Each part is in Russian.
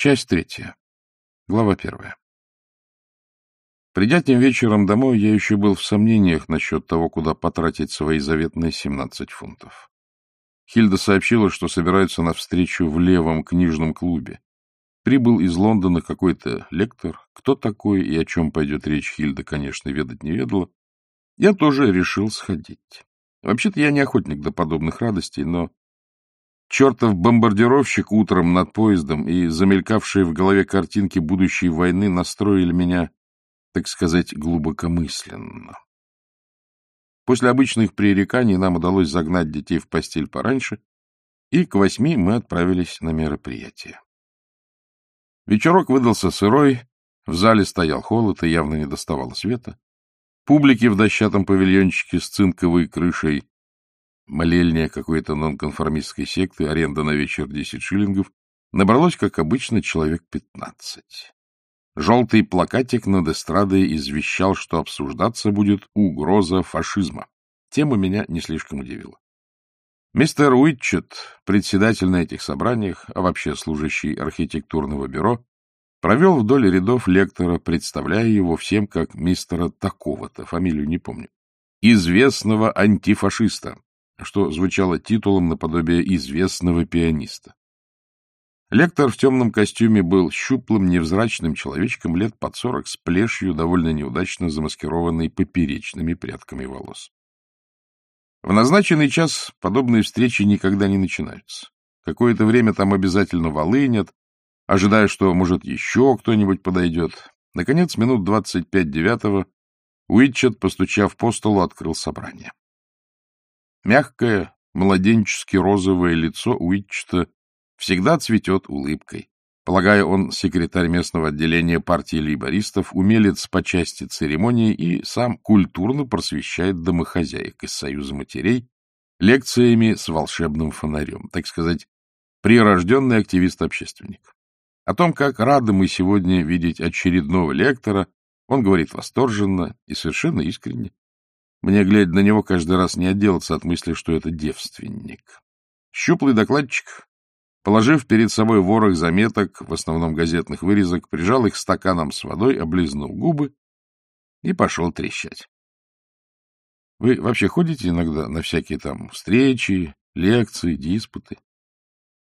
Часть третья. Глава первая. Придя тем вечером домой, я еще был в сомнениях насчет того, куда потратить свои заветные 17 фунтов. Хильда сообщила, что собираются на встречу в левом книжном клубе. Прибыл из Лондона какой-то лектор. Кто такой и о чем пойдет речь, Хильда, конечно, ведать не ведала. Я тоже решил сходить. Вообще-то я не охотник до подобных радостей, но Чертов бомбардировщик утром над поездом и замелькавшие в голове картинки будущей войны настроили меня, так сказать, глубокомысленно. После обычных пререканий нам удалось загнать детей в постель пораньше, и к восьми мы отправились на мероприятие. Вечерок выдался сырой, в зале стоял холод и явно не доставало света. Публики в дощатом павильончике с цинковой крышей молельня какой-то нонконформистской секты, аренда на вечер 10 шиллингов, набралось, как обычно, человек 15. Желтый плакатик над эстрадой извещал, что обсуждаться будет угроза фашизма. Тема меня не слишком удивила. Мистер Уитчет, председатель на этих собраниях, а вообще служащий архитектурного бюро, провел вдоль рядов лектора, представляя его всем как мистера такого-то, фамилию не помню, известного антифашиста, что звучало титулом наподобие известного пианиста. Лектор в темном костюме был щуплым, невзрачным человечком лет под сорок с плешью, довольно неудачно замаскированной поперечными прядками волос. В назначенный час подобные встречи никогда не начинаются. Какое-то время там обязательно волынят, ожидая, что, может, еще кто-нибудь подойдет. Наконец, минут двадцать пять девятого, Уитчет, постучав по столу, открыл собрание. Мягкое, младенчески розовое лицо Уитчета всегда цветет улыбкой. Полагаю, он секретарь местного отделения партии лейбористов, умелец по части церемонии и сам культурно просвещает домохозяек из Союза матерей лекциями с волшебным фонарем, так сказать, прирожденный активист-общественник. О том, как рады мы сегодня видеть очередного лектора, он говорит восторженно и совершенно искренне. Мне, глядя на него, каждый раз не отделаться от мысли, что это девственник. Щуплый докладчик, положив перед собой ворох заметок, в основном газетных вырезок, прижал их стаканом с водой, облизнул губы и пошел трещать. Вы вообще ходите иногда на всякие там встречи, лекции, диспуты?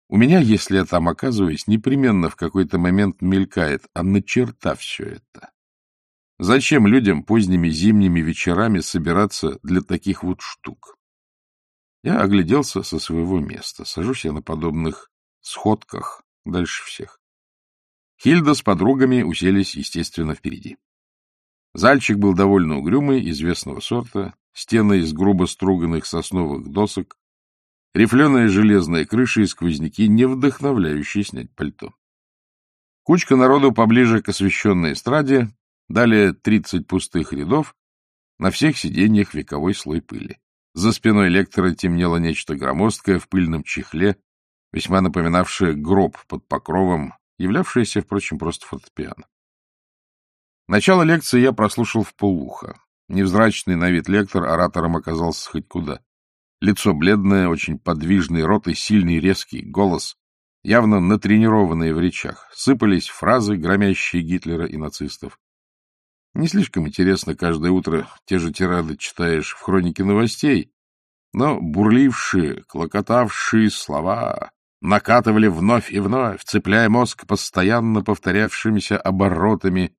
У меня, если я там оказываюсь, непременно в какой-то момент мелькает, а на черта все это. Зачем людям поздними зимними вечерами собираться для таких вот штук? Я огляделся со своего места. Сажусь я на подобных сходках дальше всех. Хильда с подругами уселись, естественно, впереди. Зальчик был довольно угрюмый, известного сорта, стены из грубо струганных сосновых досок, рифленая железная крыша и сквозняки, не вдохновляющие снять пальто. Кучка народу поближе к освещенной эстраде, Далее тридцать пустых рядов, на всех сиденьях вековой слой пыли. За спиной лектора темнело нечто громоздкое в пыльном чехле, весьма напоминавшее гроб под покровом, являвшееся, впрочем, просто фортепиано. Начало лекции я прослушал в полуха. Невзрачный на вид лектор оратором оказался хоть куда. Лицо бледное, очень подвижный рот и сильный резкий голос, явно натренированные в речах. Сыпались фразы, громящие Гитлера и нацистов. Не слишком интересно каждое утро те же тирады читаешь в хронике новостей, но бурлившие, клокотавшие слова накатывали вновь и вновь, цепляя мозг постоянно повторявшимися оборотами.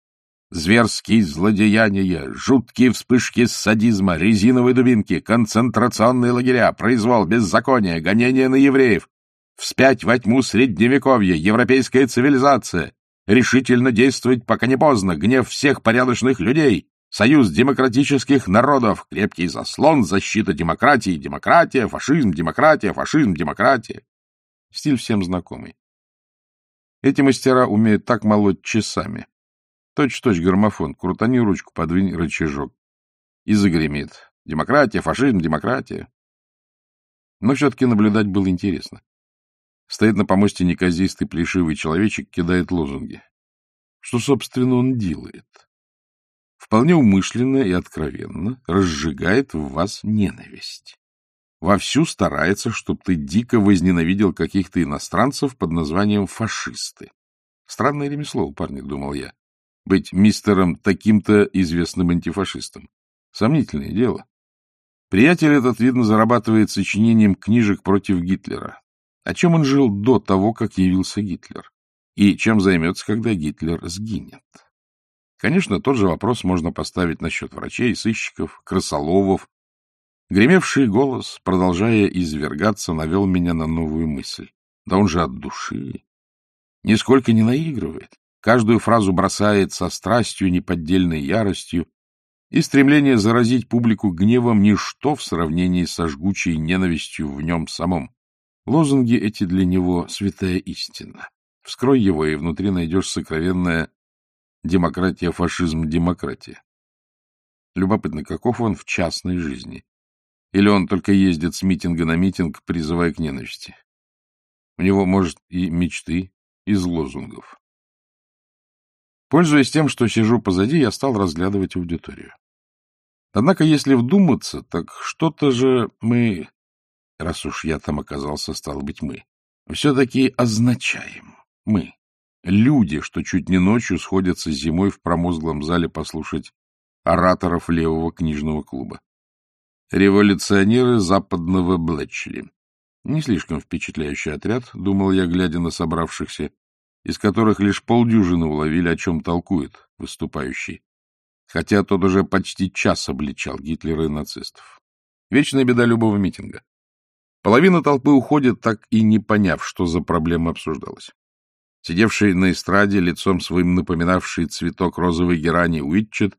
Зверские злодеяния, жуткие вспышки садизма, резиновые дубинки, концентрационные лагеря, произвол, беззаконие, гонения на евреев, вспять во тьму средневековья, европейская цивилизация, решительно действовать, пока не поздно, гнев всех порядочных людей, союз демократических народов, крепкий заслон, защита демократии, демократия, фашизм, демократия, фашизм, демократия. Стиль всем знакомый. Эти мастера умеют так молоть часами. Точь-точь граммофон, крутани ручку, подвинь рычажок. И загремит. Демократия, фашизм, демократия. Но все-таки наблюдать было интересно. Стоит на помосте неказистый плешивый человечек, кидает лозунги. Что, собственно, он делает? Вполне умышленно и откровенно разжигает в вас ненависть. Вовсю старается, чтобы ты дико возненавидел каких-то иностранцев под названием фашисты. Странное ремесло у парня, думал я. Быть мистером таким-то известным антифашистом. Сомнительное дело. Приятель этот, видно, зарабатывает сочинением книжек против Гитлера. О чем он жил до того, как явился Гитлер? И чем займется, когда Гитлер сгинет? Конечно, тот же вопрос можно поставить насчет врачей, сыщиков, крысоловов. Гремевший голос, продолжая извергаться, навел меня на новую мысль. Да он же от души. Нисколько не наигрывает. Каждую фразу бросает со страстью, неподдельной яростью, и стремление заразить публику гневом — ничто в сравнении со жгучей ненавистью в нем самом. Лозунги эти для него — святая истина. Вскрой его, и внутри найдешь сокровенное демократия, фашизм, демократия. Любопытно, каков он в частной жизни? Или он только ездит с митинга на митинг, призывая к ненависти? У него, может, и мечты из лозунгов. Пользуясь тем, что сижу позади, я стал разглядывать аудиторию. Однако, если вдуматься, так что-то же мы, раз уж я там оказался, стал быть мы, все-таки означаем. Мы. Люди, что чуть не ночью сходятся зимой в промозглом зале послушать ораторов левого книжного клуба. Революционеры западного Блэчли. Не слишком впечатляющий отряд, думал я, глядя на собравшихся, из которых лишь полдюжины уловили, о чем толкует выступающий, хотя тот уже почти час обличал Гитлера и нацистов. Вечная беда любого митинга. Половина толпы уходит, так и не поняв, что за проблема обсуждалась. Сидевший на эстраде, лицом своим напоминавший цветок розовой герани Уитчет,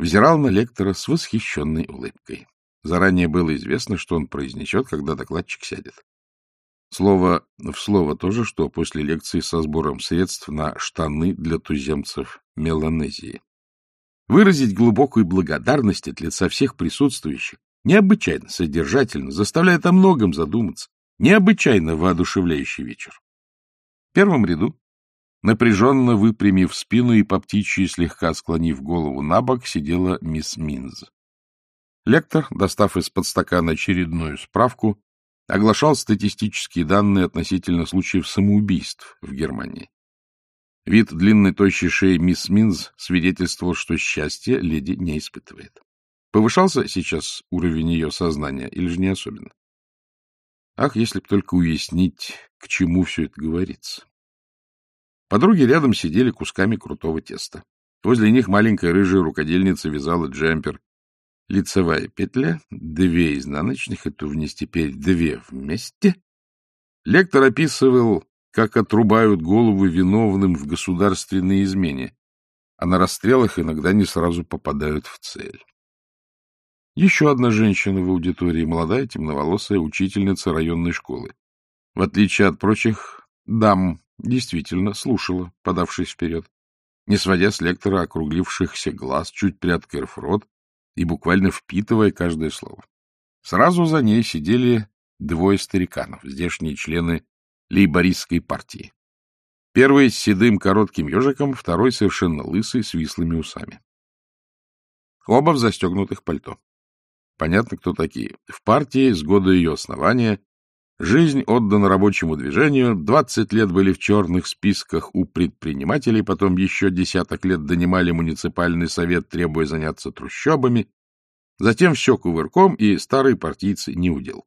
взирал на лектора с восхищенной улыбкой. Заранее было известно, что он произнесет, когда докладчик сядет. Слово в слово то же, что после лекции со сбором средств на штаны для туземцев Меланезии. Выразить глубокую благодарность от лица всех присутствующих необычайно содержательно, заставляет о многом задуматься. Необычайно воодушевляющий вечер. В первом ряду, напряженно выпрямив спину и по птичьи слегка склонив голову на бок, сидела мисс Минз. Лектор, достав из-под стакана очередную справку, оглашал статистические данные относительно случаев самоубийств в Германии. Вид длинной тощей шеи мисс Минз свидетельствовал, что счастье леди не испытывает. Повышался сейчас уровень ее сознания или же не особенно? Ах, если б только уяснить, к чему все это говорится. Подруги рядом сидели кусками крутого теста. Возле них маленькая рыжая рукодельница вязала джемпер. Лицевая петля, две изнаночных, это вниз теперь две вместе. Лектор описывал, как отрубают голову виновным в государственной измене, а на расстрелах иногда не сразу попадают в цель. Еще одна женщина в аудитории, молодая темноволосая учительница районной школы. В отличие от прочих дам, действительно слушала, подавшись вперед, не сводя с лектора округлившихся глаз, чуть приоткрыв рот и буквально впитывая каждое слово. Сразу за ней сидели двое стариканов, здешние члены лейбористской партии. Первый с седым коротким ежиком, второй совершенно лысый, с вислыми усами. Оба в застегнутых пальто. Понятно, кто такие. В партии с года ее основания жизнь отдана рабочему движению, 20 лет были в черных списках у предпринимателей, потом еще десяток лет донимали муниципальный совет, требуя заняться трущобами, затем все кувырком, и старые партийцы не удел.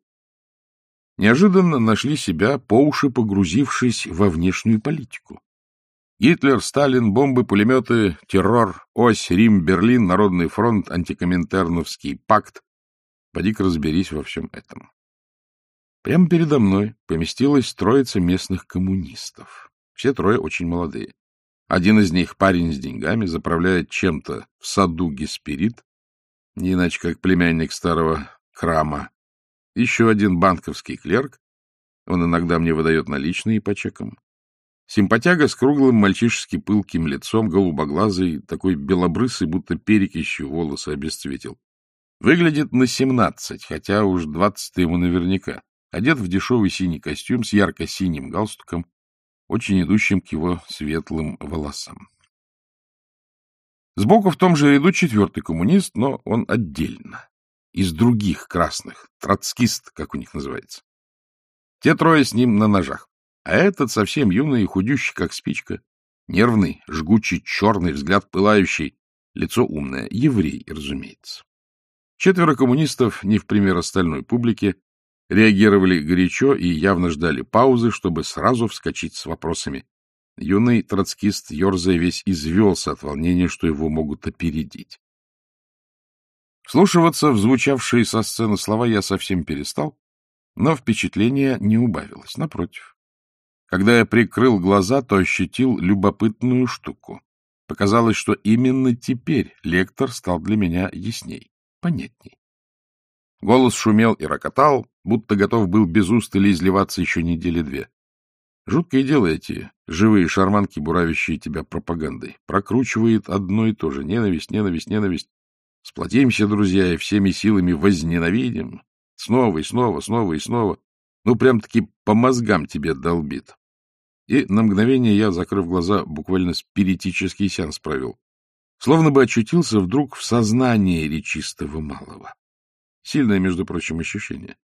Неожиданно нашли себя, по уши погрузившись во внешнюю политику. Гитлер, Сталин, бомбы, пулеметы, террор, ось, Рим, Берлин, Народный фронт, антикоминтерновский пакт, Поди-ка разберись во всем этом. Прямо передо мной поместилась троица местных коммунистов. Все трое очень молодые. Один из них, парень с деньгами, заправляет чем-то в саду Гесперид, не иначе как племянник старого Крама. Еще один банковский клерк, он иногда мне выдает наличные по чекам. Симпатяга с круглым мальчишески пылким лицом, голубоглазый, такой белобрысый, будто перекищью волосы обесцветил. Выглядит на семнадцать, хотя уж двадцать ему наверняка. Одет в дешевый синий костюм с ярко-синим галстуком, очень идущим к его светлым волосам. Сбоку в том же ряду четвертый коммунист, но он отдельно, из других красных, троцкист, как у них называется. Те трое с ним на ножах, а этот совсем юный и худющий, как спичка, Нервный, жгучий, черный, взгляд пылающий, лицо умное, еврей, разумеется. Четверо коммунистов, не в пример остальной публике, реагировали горячо и явно ждали паузы, чтобы сразу вскочить с вопросами. Юный троцкист, ерзая весь, извелся от волнения, что его могут опередить. Вслушиваться в звучавшие со сцены слова я совсем перестал, но впечатление не убавилось, напротив. Когда я прикрыл глаза, то ощутил любопытную штуку. Показалось, что именно теперь лектор стал для меня ясней, понятней. Голос шумел и рокотал, будто готов был без устали изливаться еще недели две. Жуткое дело эти живые шарманки, буравящие тебя пропагандой. Прокручивает одно и то же. Ненависть, ненависть, ненависть. Сплотимся, друзья, и всеми силами возненавидим. Снова и снова, снова и снова. Ну, прям-таки по мозгам тебе долбит. И на мгновение я, закрыв глаза, буквально спиритический сеанс провел. Словно бы очутился вдруг в сознании речистого малого. Сильное, между прочим, ощущение.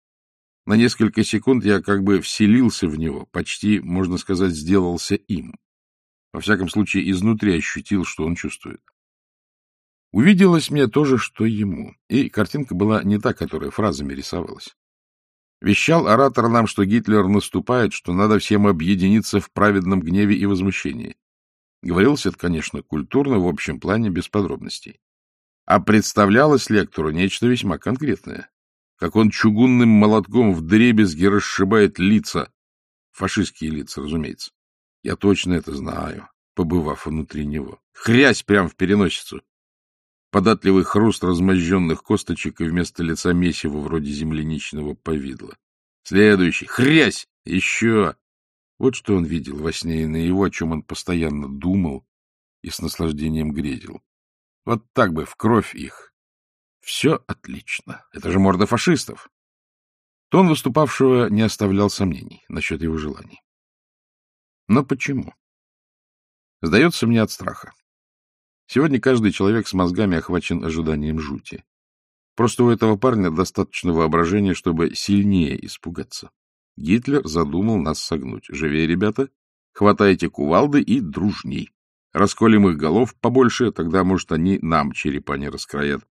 На несколько секунд я как бы вселился в него, почти, можно сказать, сделался им. Во всяком случае, изнутри ощутил, что он чувствует. Увиделось мне то же, что ему, и картинка была не та, которая фразами рисовалась. Вещал оратор нам, что Гитлер наступает, что надо всем объединиться в праведном гневе и возмущении. Говорилось это, конечно, культурно, в общем плане, без подробностей. А представлялось лектору нечто весьма конкретное. Как он чугунным молотком в дребезги расшибает лица. Фашистские лица, разумеется. Я точно это знаю, побывав внутри него. Хрясь прямо в переносицу податливый хруст размозженных косточек и вместо лица месиво вроде земляничного повидла. Следующий. Хрясь! Еще! Вот что он видел во сне и на его, о чем он постоянно думал и с наслаждением грезил. Вот так бы, в кровь их. Все отлично. Это же морда фашистов. Тон выступавшего не оставлял сомнений насчет его желаний. Но почему? Сдается мне от страха. Сегодня каждый человек с мозгами охвачен ожиданием жути. Просто у этого парня достаточно воображения, чтобы сильнее испугаться. Гитлер задумал нас согнуть. Живее, ребята, хватайте кувалды и дружней. Расколем их голов побольше, тогда, может, они нам черепа не раскроят.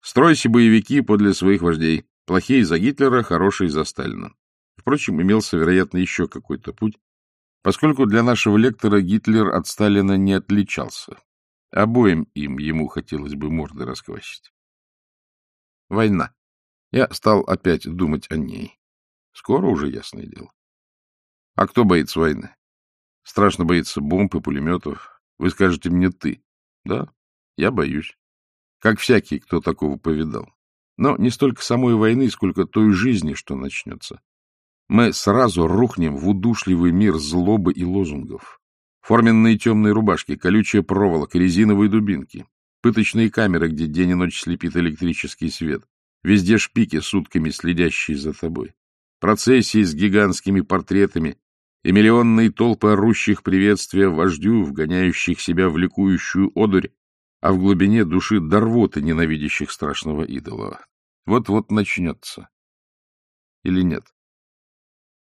Стройте боевики подле своих вождей. Плохие за Гитлера, хорошие за Сталина. Впрочем, имелся, вероятно, еще какой-то путь, поскольку для нашего лектора Гитлер от Сталина не отличался. Обоим им ему хотелось бы морды расквасить. Война. Я стал опять думать о ней. Скоро уже, ясное дело. А кто боится войны? Страшно боится бомб и пулеметов. Вы скажете мне ты. Да, я боюсь. Как всякий, кто такого повидал. Но не столько самой войны, сколько той жизни, что начнется. Мы сразу рухнем в удушливый мир злобы и лозунгов. Форменные темные рубашки, колючая проволока, резиновые дубинки, пыточные камеры, где день и ночь слепит электрический свет, везде шпики сутками, следящие за тобой, процессии с гигантскими портретами и миллионные толпы орущих приветствия вождю, вгоняющих себя в ликующую одурь, а в глубине души дорвоты, ненавидящих страшного идола. Вот-вот начнется. Или нет?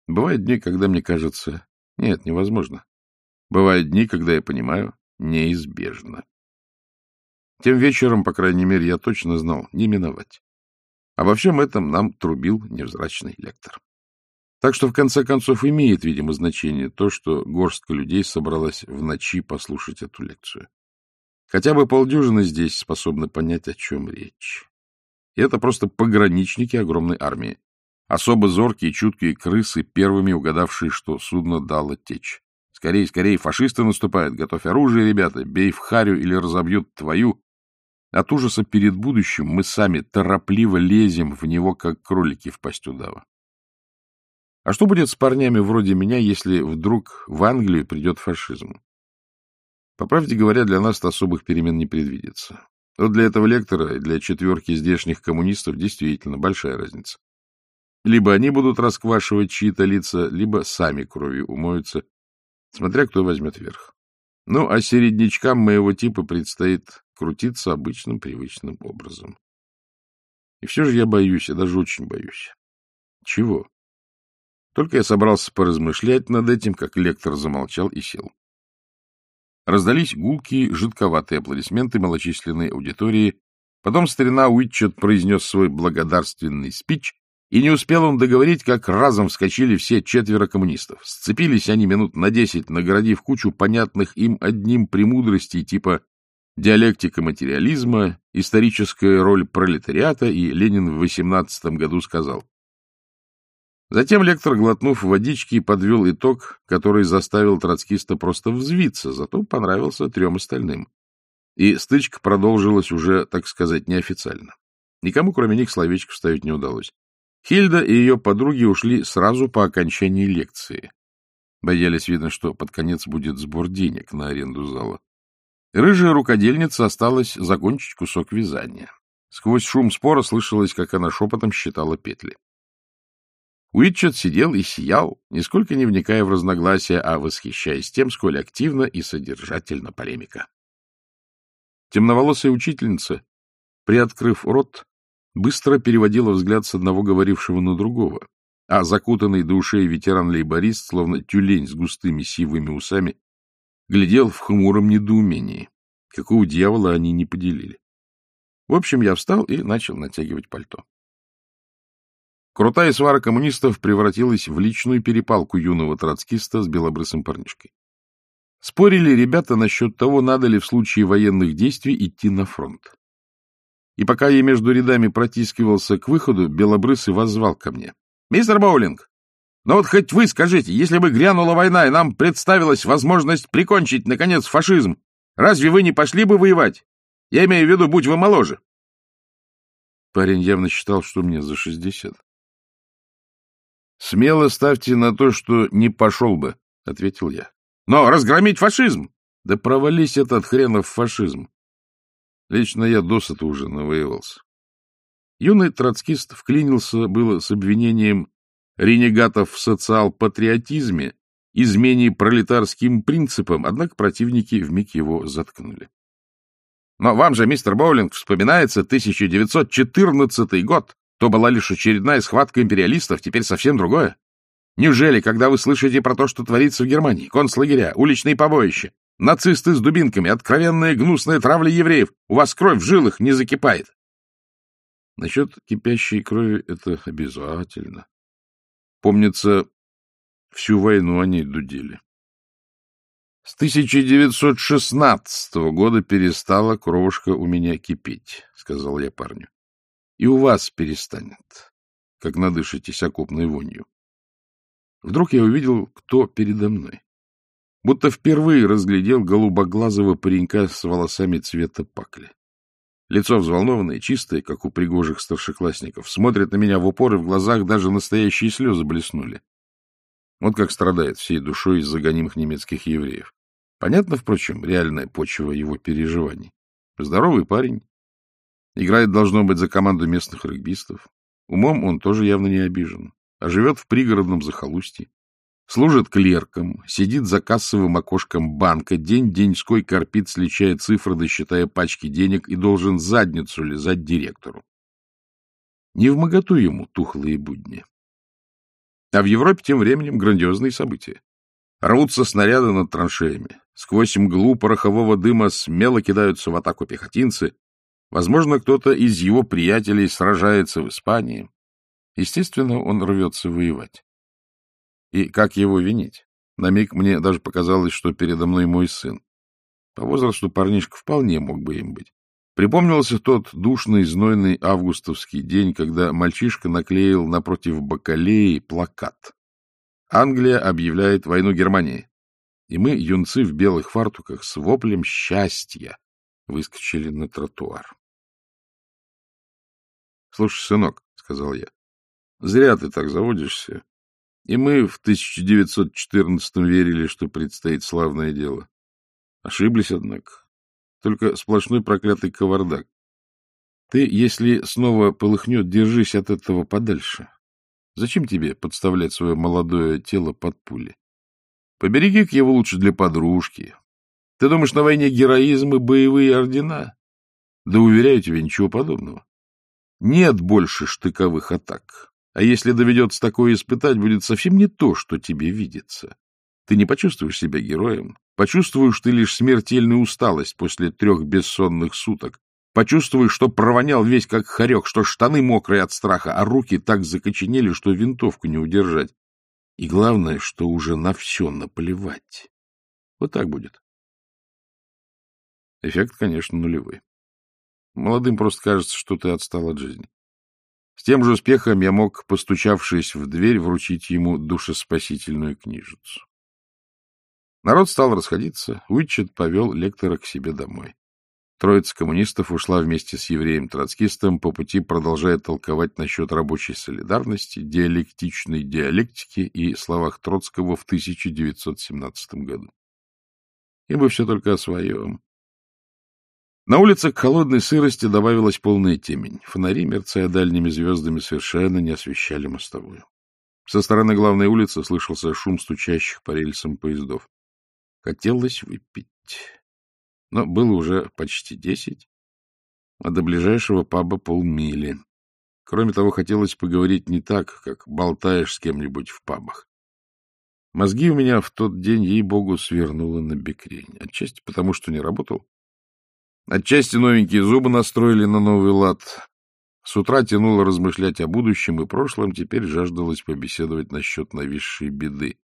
Бывают дни, когда мне кажется, нет, невозможно. Бывают дни, когда я понимаю, неизбежно. Тем вечером, по крайней мере, я точно знал, не миновать. Обо всем этом нам трубил невзрачный лектор. Так что, в конце концов, имеет, видимо, значение то, что горстка людей собралась в ночи послушать эту лекцию. Хотя бы полдюжины здесь способны понять, о чем речь. И это просто пограничники огромной армии. Особо зоркие чуткие крысы, первыми угадавшие, что судно дало течь. Скорей, скорей, фашисты наступают. Готовь оружие, ребята. Бей в харю или разобьют твою. От ужаса перед будущим мы сами торопливо лезем в него, как кролики в пасть удава. А что будет с парнями вроде меня, если вдруг в Англию придет фашизм? По правде говоря, для нас особых перемен не предвидится. Но для этого лектора и для четверки здешних коммунистов действительно большая разница. Либо они будут расквашивать чьи-то лица, либо сами кровью умоются смотря кто возьмет верх. Ну, а середнячкам моего типа предстоит крутиться обычным привычным образом. И все же я боюсь, я даже очень боюсь. Чего? Только я собрался поразмышлять над этим, как лектор замолчал и сел. Раздались гулкие, жидковатые аплодисменты малочисленной аудитории. Потом старина Уитчет произнес свой благодарственный спич, и не успел он договорить, как разом вскочили все четверо коммунистов. Сцепились они минут на десять, наградив кучу понятных им одним премудростей типа диалектика материализма, историческая роль пролетариата, и Ленин в 18 году сказал. Затем лектор, глотнув водички, подвел итог, который заставил троцкиста просто взвиться, зато понравился трем остальным. И стычка продолжилась уже, так сказать, неофициально. Никому, кроме них, словечко вставить не удалось. Хильда и ее подруги ушли сразу по окончании лекции. Боялись, видно, что под конец будет сбор денег на аренду зала. Рыжая рукодельница осталась закончить кусок вязания. Сквозь шум спора слышалось, как она шепотом считала петли. Уитчет сидел и сиял, нисколько не вникая в разногласия, а восхищаясь тем, сколь активно и содержательно полемика. Темноволосая учительница, приоткрыв рот, быстро переводила взгляд с одного говорившего на другого, а закутанный до ушей ветеран-лейборист, словно тюлень с густыми сивыми усами, глядел в хмуром недоумении. Какого дьявола они не поделили? В общем, я встал и начал натягивать пальто. Крутая свара коммунистов превратилась в личную перепалку юного троцкиста с белобрысым парнишкой. Спорили ребята насчет того, надо ли в случае военных действий идти на фронт. И пока я между рядами протискивался к выходу, Белобрысый воззвал ко мне. — Мистер Боулинг, ну вот хоть вы скажите, если бы грянула война, и нам представилась возможность прикончить, наконец, фашизм, разве вы не пошли бы воевать? Я имею в виду, будь вы моложе. Парень явно считал, что мне за шестьдесят. — Смело ставьте на то, что не пошел бы, — ответил я. — Но разгромить фашизм! Да провались этот хренов фашизм. Лично я досыта уже навоевался. Юный троцкист вклинился было с обвинением ренегатов в социал-патриотизме, измене пролетарским принципам, однако противники вмиг его заткнули. Но вам же, мистер Боулинг, вспоминается 1914 год. То была лишь очередная схватка империалистов, теперь совсем другое. Неужели, когда вы слышите про то, что творится в Германии, концлагеря, уличные побоища, нацисты с дубинками, откровенная гнусная травля евреев, у вас кровь в жилах не закипает? Насчет кипящей крови это обязательно. Помнится, всю войну они дудели. С 1916 года перестала кровушка у меня кипеть, — сказал я парню. И у вас перестанет, как надышитесь окопной вонью. Вдруг я увидел, кто передо мной. Будто впервые разглядел голубоглазого паренька с волосами цвета пакли. Лицо взволнованное, чистое, как у пригожих старшеклассников. Смотрит на меня в упор, и в глазах даже настоящие слезы блеснули. Вот как страдает всей душой из-за гонимых немецких евреев. Понятно, впрочем, реальная почва его переживаний. Здоровый парень, Играет, должно быть, за команду местных регбистов. Умом он тоже явно не обижен, а живет в пригородном захолустье. Служит клерком, сидит за кассовым окошком банка, день-деньской корпит, сличая цифры, досчитая пачки денег и должен задницу лизать директору. Не в моготу ему тухлые будни. А в Европе тем временем грандиозные события. Рвутся снаряды над траншеями. Сквозь мглу порохового дыма смело кидаются в атаку пехотинцы. Возможно, кто-то из его приятелей сражается в Испании. Естественно, он рвется воевать. И как его винить? На миг мне даже показалось, что передо мной мой сын. По возрасту парнишка вполне мог бы им быть. Припомнился тот душный, знойный августовский день, когда мальчишка наклеил напротив бакалеи плакат. «Англия объявляет войну Германии». И мы, юнцы в белых фартуках, с воплем счастья выскочили на тротуар. — Слушай, сынок, — сказал я, — зря ты так заводишься. И мы в 1914-м верили, что предстоит славное дело. Ошиблись, однако. Только сплошной проклятый кавардак. Ты, если снова полыхнет, держись от этого подальше. Зачем тебе подставлять свое молодое тело под пули? Побереги-ка его лучше для подружки. Ты думаешь, на войне героизм и боевые ордена? Да уверяю тебя, ничего подобного. Нет больше штыковых атак. А если доведется такое испытать, будет совсем не то, что тебе видится. Ты не почувствуешь себя героем, почувствуешь ты лишь смертельную усталость после трех бессонных суток, почувствуешь, что провонял весь как хорек, что штаны мокрые от страха, а руки так закоченели, что винтовку не удержать. И главное, что уже на все наплевать. Вот так будет. Эффект, конечно, нулевой. Молодым просто кажется, что ты отстал от жизни. С тем же успехом я мог, постучавшись в дверь, вручить ему душеспасительную книжицу. Народ стал расходиться, Уитчет повел лектора к себе домой. Троица коммунистов ушла вместе с евреем-троцкистом, по пути продолжая толковать насчет рабочей солидарности, диалектичной диалектики и словах Троцкого в 1917 году. И бы все только о своем. На улице к холодной сырости добавилась полная темень. Фонари, мерцая дальними звездами, совершенно не освещали мостовую. Со стороны главной улицы слышался шум стучащих по рельсам поездов. Хотелось выпить. Но было уже почти десять, а до ближайшего паба полмили. Кроме того, хотелось поговорить не так, как болтаешь с кем-нибудь в пабах. Мозги у меня в тот день, ей-богу, свернуло на бекрень. Отчасти потому, что не работал, Отчасти новенькие зубы настроили на новый лад. С утра тянуло размышлять о будущем и прошлом, теперь жаждалось побеседовать насчет нависшей беды.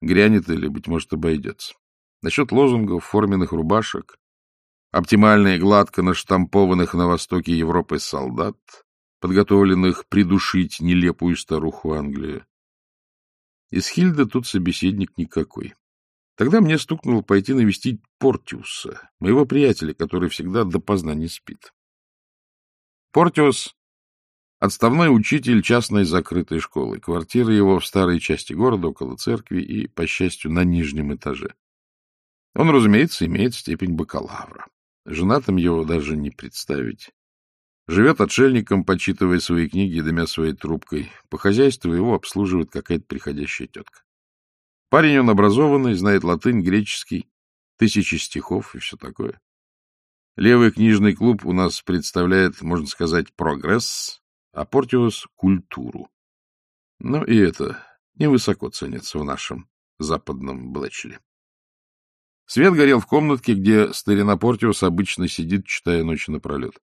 Грянет или, быть может, обойдется. Насчет лозунгов, форменных рубашек, оптимально гладко наштампованных на востоке Европы солдат, подготовленных придушить нелепую старуху Англию. Из Хильда тут собеседник никакой. Тогда мне стукнуло пойти навестить Портиуса, моего приятеля, который всегда допоздна не спит. Портиус — отставной учитель частной закрытой школы. Квартира его в старой части города, около церкви и, по счастью, на нижнем этаже. Он, разумеется, имеет степень бакалавра. Женатым его даже не представить. Живет отшельником, почитывая свои книги и дымя своей трубкой. По хозяйству его обслуживает какая-то приходящая тетка. Парень он образованный, знает латынь, греческий, тысячи стихов и все такое. Левый книжный клуб у нас представляет, можно сказать, прогресс, а Портиус — культуру. Но и это невысоко ценится в нашем западном Блэчеле. Свет горел в комнатке, где старина Портиус обычно сидит, читая ночи напролет.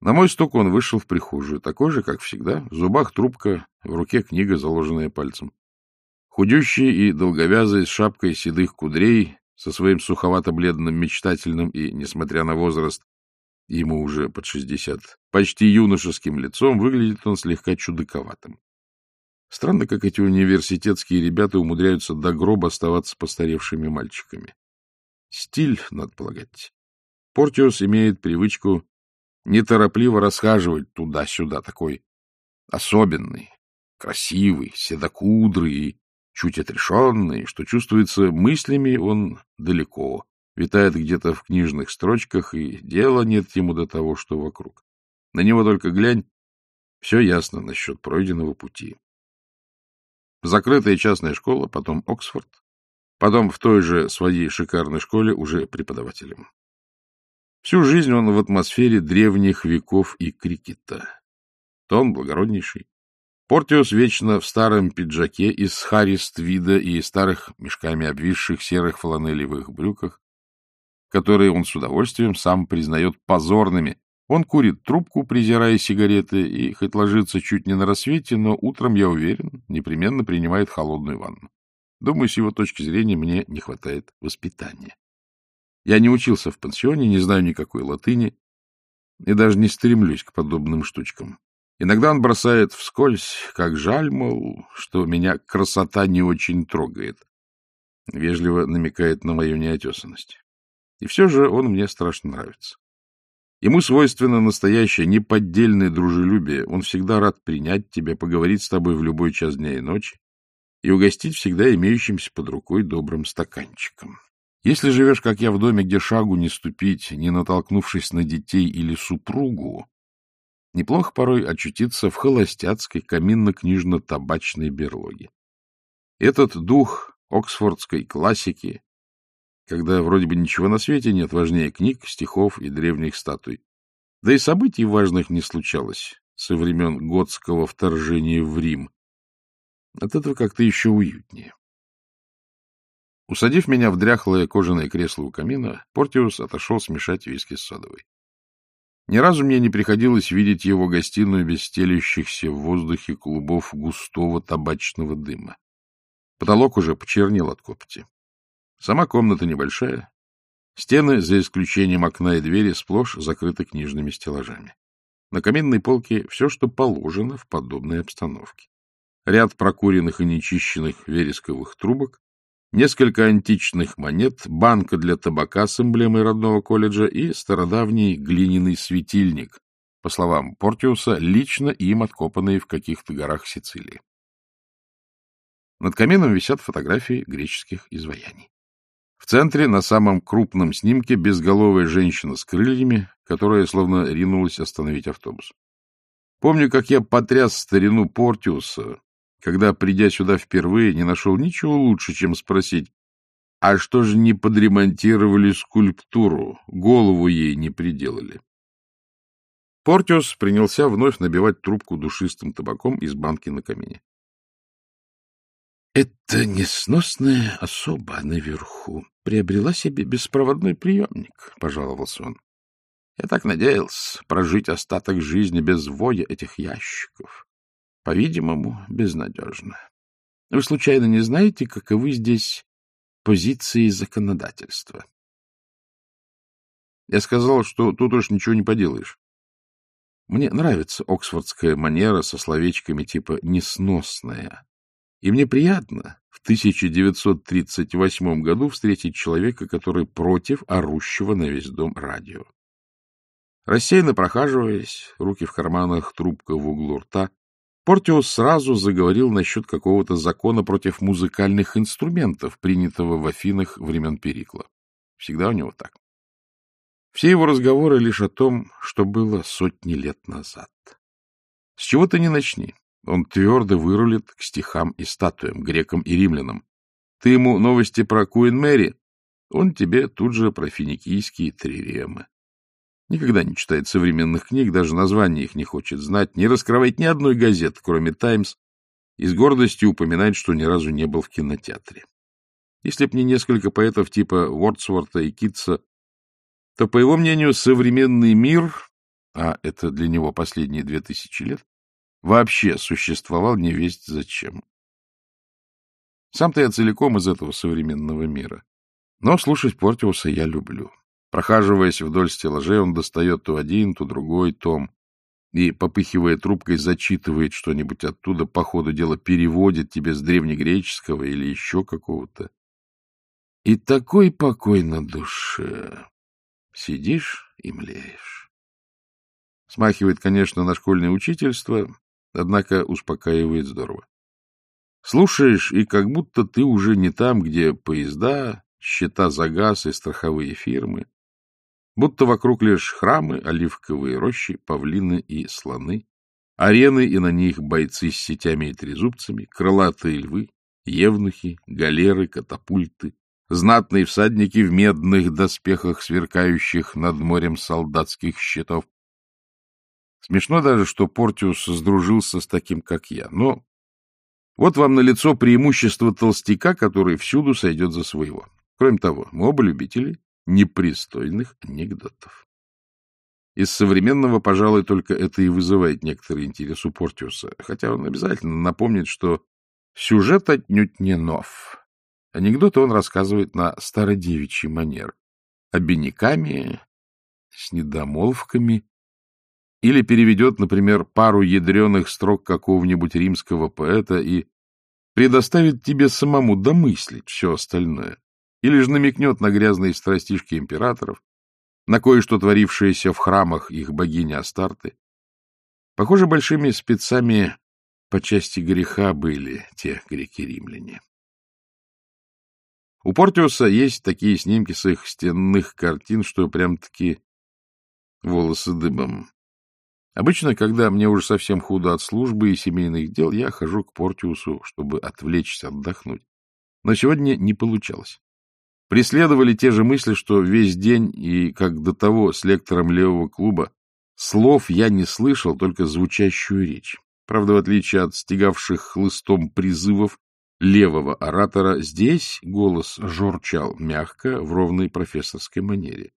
На мой стук он вышел в прихожую, такой же, как всегда, в зубах трубка, в руке книга, заложенная пальцем. Худющий и долговязый, с шапкой седых кудрей, со своим суховато-бледным, мечтательным и, несмотря на возраст, ему уже под шестьдесят, почти юношеским лицом, выглядит он слегка чудаковатым. Странно, как эти университетские ребята умудряются до гроба оставаться постаревшими мальчиками. Стиль, надо полагать. Портиус имеет привычку неторопливо расхаживать туда-сюда, такой особенный, красивый, седокудрый чуть отрешенный, что чувствуется мыслями он далеко, витает где-то в книжных строчках, и дела нет ему до того, что вокруг. На него только глянь, все ясно насчет пройденного пути. Закрытая частная школа, потом Оксфорд, потом в той же своей шикарной школе уже преподавателем. Всю жизнь он в атмосфере древних веков и крикета. То он благороднейший, Портиус вечно в старом пиджаке из хариствида и старых мешками обвисших серых фланелевых брюках, которые он с удовольствием сам признает позорными. Он курит трубку, презирая сигареты, и хоть ложится чуть не на рассвете, но утром, я уверен, непременно принимает холодную ванну. Думаю, с его точки зрения мне не хватает воспитания. Я не учился в пансионе, не знаю никакой латыни и даже не стремлюсь к подобным штучкам. Иногда он бросает вскользь, как жаль, мол, что меня красота не очень трогает. Вежливо намекает на мою неотесанность. И все же он мне страшно нравится. Ему свойственно настоящее неподдельное дружелюбие. Он всегда рад принять тебя, поговорить с тобой в любой час дня и ночи и угостить всегда имеющимся под рукой добрым стаканчиком. Если живешь, как я, в доме, где шагу не ступить, не натолкнувшись на детей или супругу, Неплохо порой очутиться в холостяцкой каминно-книжно-табачной берлоге. Этот дух оксфордской классики, когда вроде бы ничего на свете нет важнее книг, стихов и древних статуй, да и событий важных не случалось со времен готского вторжения в Рим. От этого как-то еще уютнее. Усадив меня в дряхлое кожаное кресло у камина, Портиус отошел смешать виски с содовой. Ни разу мне не приходилось видеть его гостиную без стелющихся в воздухе клубов густого табачного дыма. Потолок уже почернел от копоти. Сама комната небольшая. Стены, за исключением окна и двери, сплошь закрыты книжными стеллажами. На каминной полке все, что положено в подобной обстановке. Ряд прокуренных и нечищенных вересковых трубок, несколько античных монет, банка для табака с эмблемой родного колледжа и стародавний глиняный светильник, по словам Портиуса, лично им откопанные в каких-то горах Сицилии. Над камином висят фотографии греческих изваяний. В центре, на самом крупном снимке, безголовая женщина с крыльями, которая словно ринулась остановить автобус. Помню, как я потряс старину Портиуса, когда, придя сюда впервые, не нашел ничего лучше, чем спросить, а что же не подремонтировали скульптуру, голову ей не приделали? Портиус принялся вновь набивать трубку душистым табаком из банки на камине. — Это несносная особа наверху приобрела себе беспроводной приемник, — пожаловался он. — Я так надеялся прожить остаток жизни без воя этих ящиков. По-видимому, безнадежно. Вы случайно не знаете, каковы здесь позиции законодательства? Я сказал, что тут уж ничего не поделаешь. Мне нравится оксфордская манера со словечками типа «несносная». И мне приятно в 1938 году встретить человека, который против орущего на весь дом радио. Рассеянно прохаживаясь, руки в карманах, трубка в углу рта, Портиус сразу заговорил насчет какого-то закона против музыкальных инструментов, принятого в Афинах времен Перикла. Всегда у него так. Все его разговоры лишь о том, что было сотни лет назад. С чего ты не начни, он твердо вырулит к стихам и статуям, грекам и римлянам. Ты ему новости про Куин Мэри, он тебе тут же про финикийские триремы. Никогда не читает современных книг, даже название их не хочет знать, не раскрывает ни одной газеты, кроме «Таймс», и с гордостью упоминает, что ни разу не был в кинотеатре. Если б не несколько поэтов типа Уордсворта и Китса, то, по его мнению, современный мир, а это для него последние две тысячи лет, вообще существовал не весть зачем. Сам-то я целиком из этого современного мира. Но слушать Портиуса я люблю. Прохаживаясь вдоль стеллажей, он достает то один, то другой том и, попыхивая трубкой, зачитывает что-нибудь оттуда, по ходу дела переводит тебе с древнегреческого или еще какого-то. И такой покой на душе. Сидишь и млеешь. Смахивает, конечно, на школьное учительство, однако успокаивает здорово. Слушаешь, и как будто ты уже не там, где поезда, счета за газ и страховые фирмы, будто вокруг лишь храмы, оливковые рощи, павлины и слоны, арены и на них бойцы с сетями и трезубцами, крылатые львы, евнухи, галеры, катапульты, знатные всадники в медных доспехах, сверкающих над морем солдатских щитов. Смешно даже, что Портиус сдружился с таким, как я, но вот вам на лицо преимущество толстяка, который всюду сойдет за своего. Кроме того, мы оба любители непристойных анекдотов. Из современного, пожалуй, только это и вызывает некоторый интерес у Портиуса, хотя он обязательно напомнит, что сюжет отнюдь не нов. Анекдоты он рассказывает на стародевичий манер, обиняками, с недомолвками, или переведет, например, пару ядреных строк какого-нибудь римского поэта и предоставит тебе самому домыслить все остальное или же намекнет на грязные страстишки императоров, на кое-что творившееся в храмах их богини Астарты. Похоже, большими спецами по части греха были те греки-римляне. У Портиуса есть такие снимки с их стенных картин, что прям-таки волосы дыбом. Обычно, когда мне уже совсем худо от службы и семейных дел, я хожу к Портиусу, чтобы отвлечься, отдохнуть. Но сегодня не получалось. Преследовали те же мысли, что весь день и, как до того, с лектором левого клуба, слов я не слышал, только звучащую речь. Правда, в отличие от стегавших хлыстом призывов, левого оратора, здесь голос журчал мягко, в ровной профессорской манере.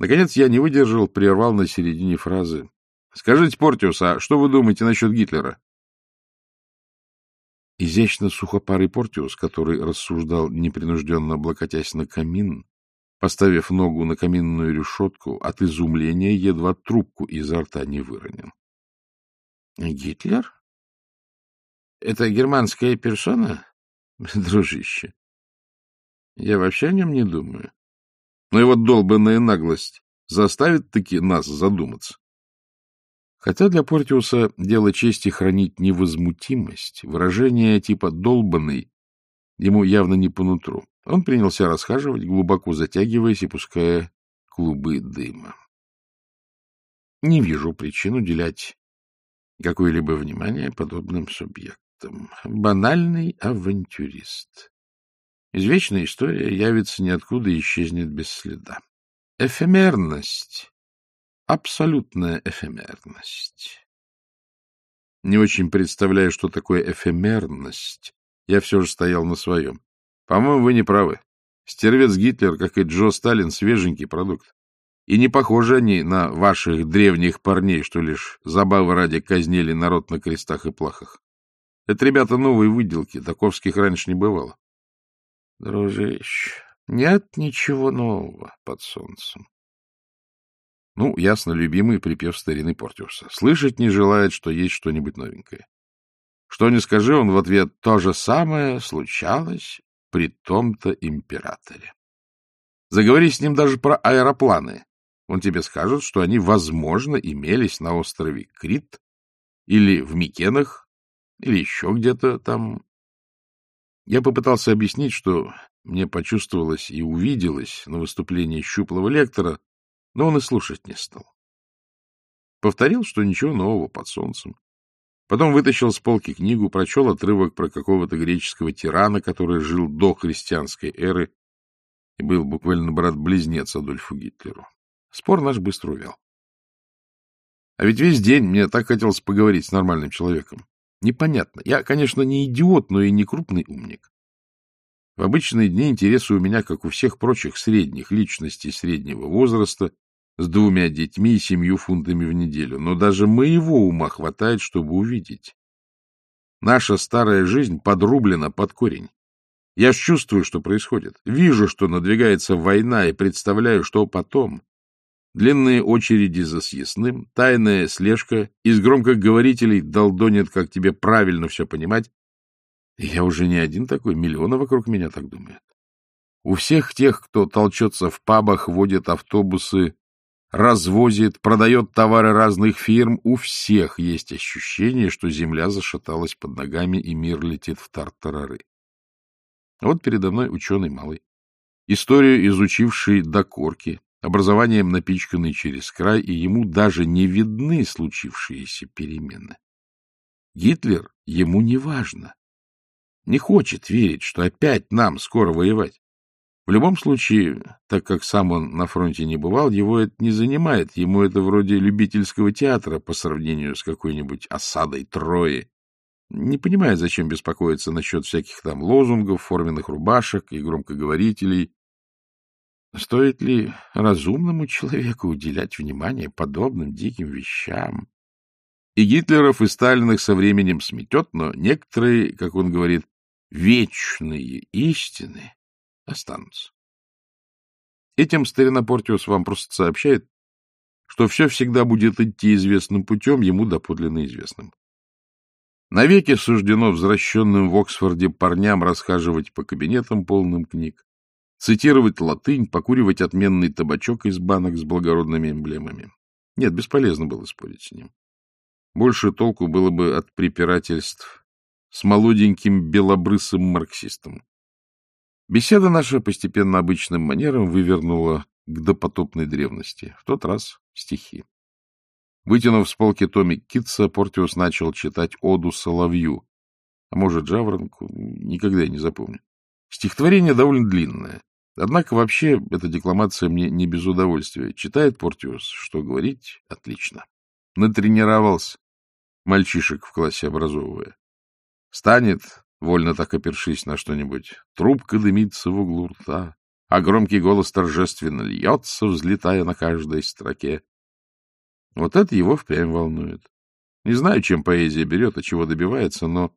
Наконец я не выдержал, прервал на середине фразы. — Скажите, Портиус, а что вы думаете насчет Гитлера? Изящно сухопарый Портиус, который рассуждал, непринужденно облокотясь на камин, поставив ногу на каминную решетку, от изумления едва трубку изо рта не выронил. — Гитлер? Это германская персона? Дружище, я вообще о нем не думаю. Но его долбанная наглость заставит таки нас задуматься. Хотя для Портиуса дело чести хранить невозмутимость, выражение типа «долбанный» ему явно не по нутру. Он принялся расхаживать, глубоко затягиваясь и пуская клубы дыма. Не вижу причин уделять какое-либо внимание подобным субъектам. Банальный авантюрист. Извечная история явится ниоткуда и исчезнет без следа. Эфемерность. Абсолютная эфемерность. Не очень представляю, что такое эфемерность. Я все же стоял на своем. По-моему, вы не правы. Стервец Гитлер, как и Джо Сталин, свеженький продукт. И не похожи они на ваших древних парней, что лишь забавы ради казнили народ на крестах и плахах. Это ребята новые выделки, таковских раньше не бывало. Дружище, нет ничего нового под солнцем. Ну, ясно, любимый припев старины Портиуса. Слышать не желает, что есть что-нибудь новенькое. Что не скажи, он в ответ то же самое случалось при том-то императоре. Заговори с ним даже про аэропланы. Он тебе скажет, что они, возможно, имелись на острове Крит или в Микенах, или еще где-то там я попытался объяснить, что мне почувствовалось и увиделось на выступлении щуплого лектора, но он и слушать не стал. Повторил, что ничего нового под солнцем. Потом вытащил с полки книгу, прочел отрывок про какого-то греческого тирана, который жил до христианской эры и был буквально брат-близнец Адольфу Гитлеру. Спор наш быстро увял. А ведь весь день мне так хотелось поговорить с нормальным человеком. Непонятно. Я, конечно, не идиот, но и не крупный умник. В обычные дни интересы у меня, как у всех прочих средних личностей среднего возраста, с двумя детьми и семью фунтами в неделю. Но даже моего ума хватает, чтобы увидеть. Наша старая жизнь подрублена под корень. Я чувствую, что происходит. Вижу, что надвигается война, и представляю, что потом. Длинные очереди за съестным, тайная слежка, из громкоговорителей долдонят, как тебе правильно все понимать. И я уже не один такой, миллионы вокруг меня так думают. У всех тех, кто толчется в пабах, водит автобусы, развозит, продает товары разных фирм, у всех есть ощущение, что земля зашаталась под ногами и мир летит в тартарары. Вот передо мной ученый малый, историю изучивший до корки, образованием напичканный через край, и ему даже не видны случившиеся перемены. Гитлер ему не важно. Не хочет верить, что опять нам скоро воевать. В любом случае, так как сам он на фронте не бывал, его это не занимает. Ему это вроде любительского театра по сравнению с какой-нибудь осадой Трои. Не понимает, зачем беспокоиться насчет всяких там лозунгов, форменных рубашек и громкоговорителей, Стоит ли разумному человеку уделять внимание подобным диким вещам? И Гитлеров, и Сталиных со временем сметет, но некоторые, как он говорит, вечные истины останутся. Этим старина Портиус вам просто сообщает, что все всегда будет идти известным путем, ему доподлинно известным. Навеки суждено возвращенным в Оксфорде парням расхаживать по кабинетам полным книг, цитировать латынь, покуривать отменный табачок из банок с благородными эмблемами. Нет, бесполезно было спорить с ним. Больше толку было бы от препирательств с молоденьким белобрысым марксистом. Беседа наша постепенно обычным манером вывернула к допотопной древности, в тот раз стихи. Вытянув с полки томик Китса, Портиус начал читать оду Соловью, а может, Жаворонку, никогда я не запомню. Стихотворение довольно длинное. Однако вообще эта декламация мне не без удовольствия. Читает Портиус, что говорить, отлично. Натренировался, мальчишек в классе образовывая. Станет вольно так опершись на что-нибудь. Трубка дымится в углу рта, а громкий голос торжественно льется, взлетая на каждой строке. Вот это его впрямь волнует. Не знаю, чем поэзия берет, и чего добивается, но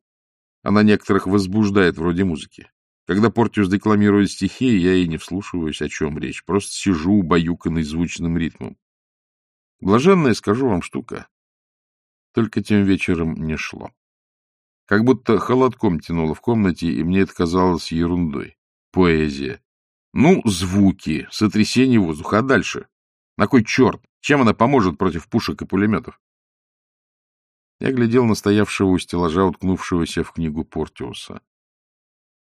она некоторых возбуждает вроде музыки. Когда Портиус декламирует стихи, я и не вслушиваюсь, о чем речь. Просто сижу, убаюканный звучным ритмом. Блаженная, скажу вам, штука. Только тем вечером не шло. Как будто холодком тянуло в комнате, и мне это казалось ерундой. Поэзия. Ну, звуки, сотрясение воздуха. А дальше? На кой черт? Чем она поможет против пушек и пулеметов? Я глядел на стоявшего у стеллажа, уткнувшегося в книгу Портиуса.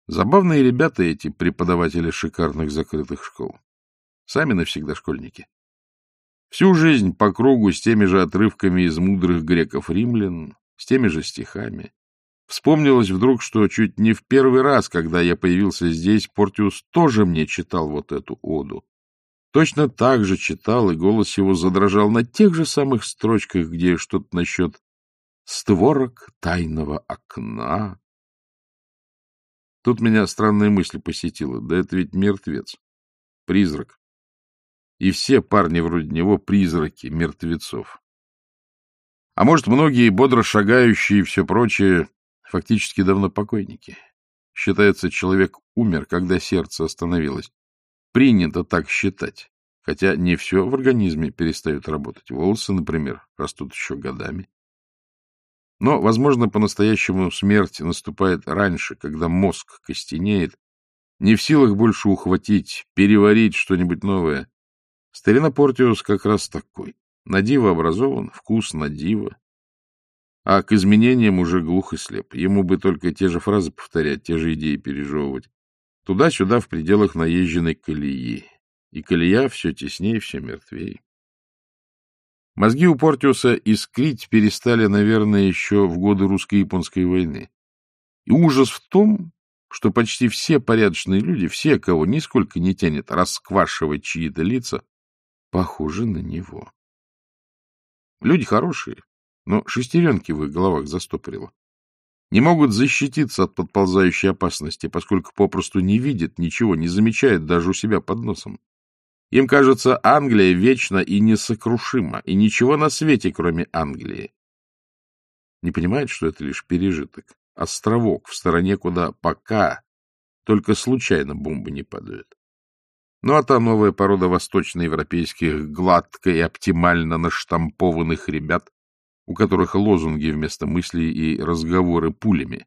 Забавные ребята эти преподаватели шикарных закрытых школ. Сами навсегда школьники. Всю жизнь по кругу с теми же отрывками из мудрых греков-римлян, с теми же стихами. Вспомнилось вдруг, что чуть не в первый раз, когда я появился здесь, Портиус тоже мне читал вот эту оду. Точно так же читал, и голос его задрожал на тех же самых строчках, где что-то насчет створок тайного окна. Тут меня странная мысль посетила. Да это ведь мертвец, призрак. И все парни вроде него призраки мертвецов. А может, многие бодро шагающие и все прочее фактически давно покойники. Считается, человек умер, когда сердце остановилось. Принято так считать. Хотя не все в организме перестают работать. Волосы, например, растут еще годами. Но, возможно, по-настоящему смерть наступает раньше, когда мозг костенеет, не в силах больше ухватить, переварить что-нибудь новое. Старина Портиус как раз такой. Надиво образован, вкус надиво. А к изменениям уже глух и слеп. Ему бы только те же фразы повторять, те же идеи пережевывать. Туда-сюда в пределах наезженной колеи. И колея все теснее, все мертвее. Мозги у Портиуса искрить перестали, наверное, еще в годы русско-японской войны. И ужас в том, что почти все порядочные люди, все, кого нисколько не тянет расквашивать чьи-то лица, похожи на него. Люди хорошие, но шестеренки в их головах застопорило. Не могут защититься от подползающей опасности, поскольку попросту не видят ничего, не замечают даже у себя под носом. Им кажется, Англия вечна и несокрушима, и ничего на свете, кроме Англии. Не понимает, что это лишь пережиток, островок в стороне, куда пока только случайно бомбы не падают. Ну а та новая порода восточноевропейских гладко и оптимально наштампованных ребят, у которых лозунги вместо мыслей и разговоры пулями,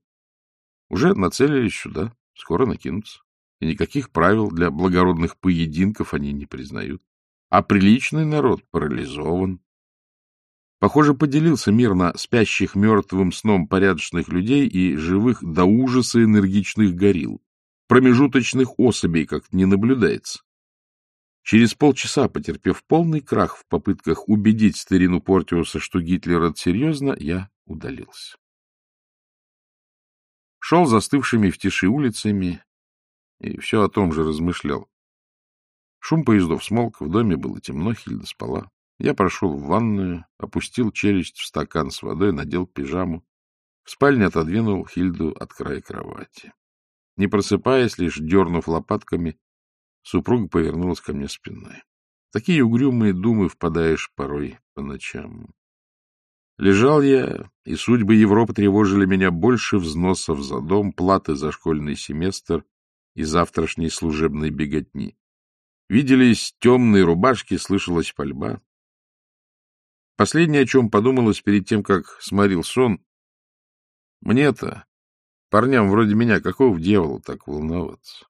уже нацелились сюда, скоро накинутся и никаких правил для благородных поединков они не признают. А приличный народ парализован. Похоже, поделился мир на спящих мертвым сном порядочных людей и живых до ужаса энергичных горил. Промежуточных особей как-то не наблюдается. Через полчаса, потерпев полный крах в попытках убедить старину Портиуса, что Гитлер это серьезно, я удалился. Шел застывшими в тиши улицами, и все о том же размышлял. Шум поездов смолк, в доме было темно, Хильда спала. Я прошел в ванную, опустил челюсть в стакан с водой, надел пижаму. В спальне отодвинул Хильду от края кровати. Не просыпаясь, лишь дернув лопатками, супруга повернулась ко мне спиной. Такие угрюмые думы впадаешь порой по ночам. Лежал я, и судьбы Европы тревожили меня больше взносов за дом, платы за школьный семестр и завтрашней служебной беготни. Виделись темные рубашки, слышалась пальба. Последнее, о чем подумалось перед тем, как сморил сон, мне-то, парням вроде меня, какого дьявола так волноваться?